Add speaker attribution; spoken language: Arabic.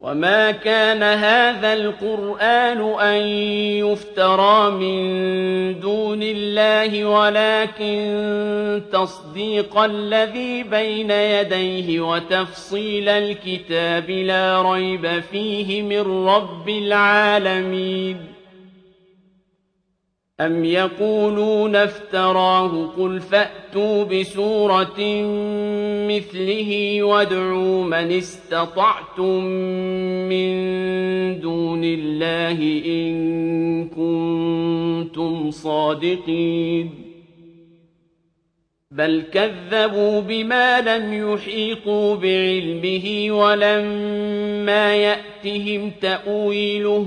Speaker 1: وما كان هذا القرآن أن يفترى من دون الله ولكن تصديق الذي بين يديه وتفصيل الكتاب لا ريب فيه من رب العالمين أم يقولون افتراه قل فأتوا بسورة مثله وادعوا من استطعتم من دون الله إن كنتم صادقين بل كذبوا بما لم يحيطوا بعلمه ولما يأتهم تأويله